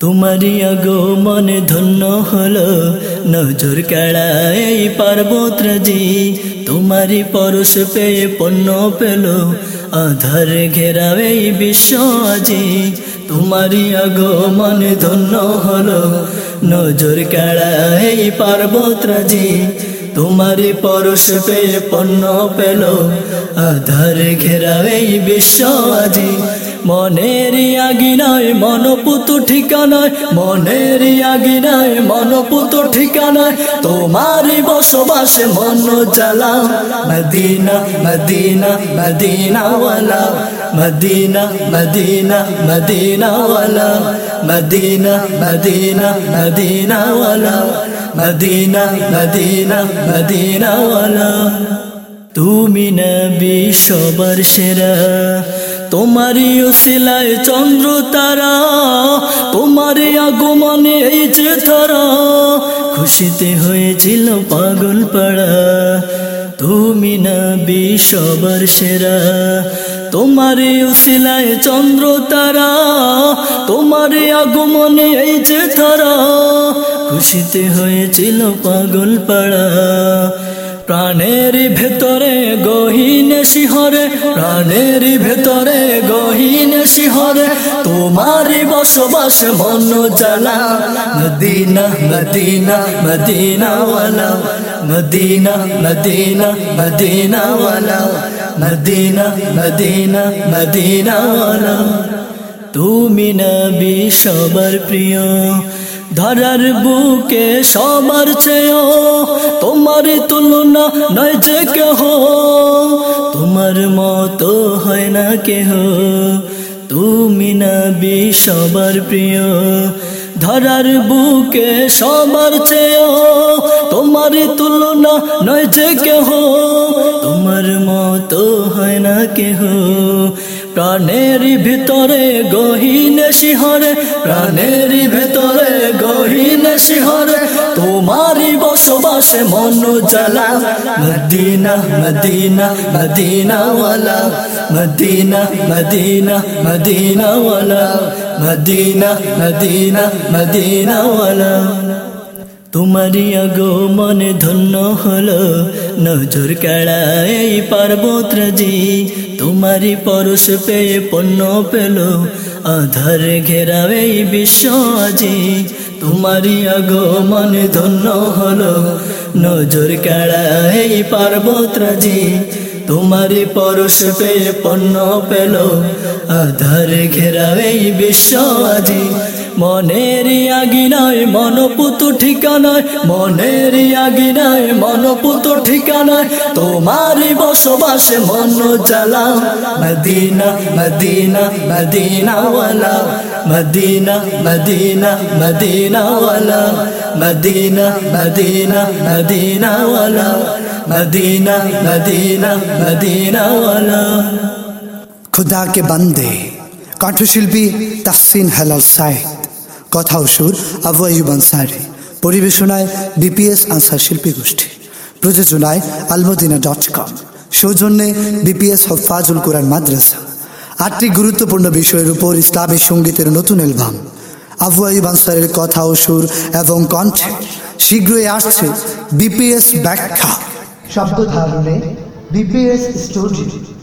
তোমারই আগো মনে ধন্য হলো। নজর কাড়ায় এই পার্বতরাজি। তোমারই পরশ পেয়ে পণ্য পেল। আধার এই বিশ্ব আজি। তোমারই আগো মনে ধন্য হলো। নজর কাড়ায় এই পার্বতরাজি। তোমারই পরশ পেয়ে পণ্য পেল। আধার এই বিশ্ব আজি। মনের আগিনায় মনপুত ঠিকানায়, মনের আগিনায় মনপুত ঠিকানায় তোমারই বসবাসে মন জ্বালা। মদিনা মদিনা, মদিনাওয়ালা, মদিনা মদিনা, মদিনাওয়ালা, মদিনা মদিনা, মদিনাওয়ালা, মদিনা মদিনা, মদিনাওয়ালা। তুমি নবী সবার সেরা তোমারই ওসিলায় চন্দ্র তারা, তোমারই আগমনে এই যে তারা, খুশিতে হয়েছিল পাগল পাড়া। তুমি নবী সবার সেরা, তোমারই ওসিলায় চন্দ্র তারা, তোমারই আগমনে এই যে তারা, খুশিতে হয়েছিল পাগল পাড়া। প্রাণের ভেতরে গহীন শিহরে, প্রাণের ভেতরে গহীন শিহরে তোমারই বসবাস মন জ্বালা। মদিনা মদিনা, মদিনাওয়ালা, মদিনা মদিনা, মদিনাওয়ালা, মদিনা মদিনা, মদিনাওয়ালা। তুমি নবী সবার প্রিয় ধরার বুকে সবার চেয়ে তোমার তুলনা নয় যে কেহ। তোমার মতো হয় না কেহ। তুমি নবী সবার প্রিয়, ধরার বুকে সবার চেয় তোমার তুলনা নয় যে কেহ, তোমার মতো হয় না কেহ। প্রাণের ভিতরে গহীন শিহরে, প্রাণের ভিতরে গহীন শিহরে তোমারই বসবাসে মন জ্বালা। মদিনা মদিনা, মদিনাওয়ালা। মদিনা মদিনা, মদিনাওয়ালা। মদিনা মদিনা, মদিনাওয়ালা। তোমারই আগো মনে ধন্য হলো। নজর কাড়ায় পার্বতরাজি। তোমারই পরশ পেয়ে পণ্য পেল। আধার এই বিশ্ব আজি। তোমারই আগো মনে ধন্য হলো। নজর কাড়ায় এই পার্বতরাজি তোমারই পরশ পেয়ে পণ্য পেল। আধার ঘেরাও এই বিশ্ব আজি। মনের আগিনায়, মনপুত ঠিকানায়। মনের আগিনায়, মনপুত ঠিকানায়। তোমারই বসবাসে মন জ্বালা। মদিনা মদিনা, মদিনাওয়ালা। মদিনা মদিনা মদিনাওয়ালা মদিনা মদিনা মদিনাওয়ালা মদিনা মদিনা মদিনাওয়ালা খুদা কে বান্দে কণ্ঠশিল্পী তাহসিন হেলাল সাইদ কথা সুর, আবু আইয়ুব আনসারি। পরিবেশনায় বিপিএস আনসার শিল্পী গোষ্ঠী। প্রযোজনায় আলমদিনা ডট কম। সৌজন্যে বিপিএস হফাজুল কোরআন মাদ্রাসা। আটটি গুরুত্বপূর্ণ বিষয়ের উপর ইসলামী সঙ্গীতের নতুন অ্যালবাম আইয়ুব আনসারের কথা ও সুর এবং কণ্ঠে শীঘ্রই আসছে বিপিএস ব্যাখ্যা। শব্দ ধারণে বিপিএস স্টুডিও